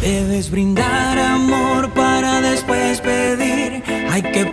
Debes brindar amor para después pedir. Hay que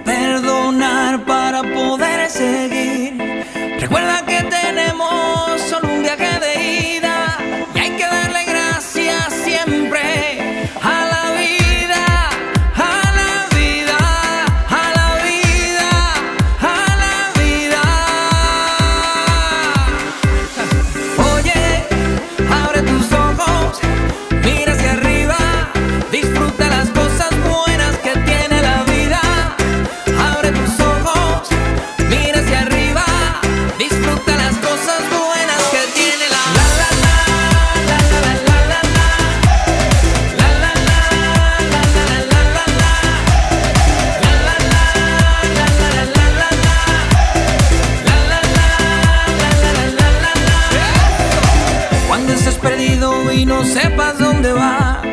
y no sepas dónde vas.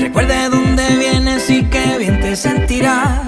Recuerde dónde vienes y qué bien te sentirás.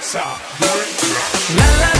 Sa. La la.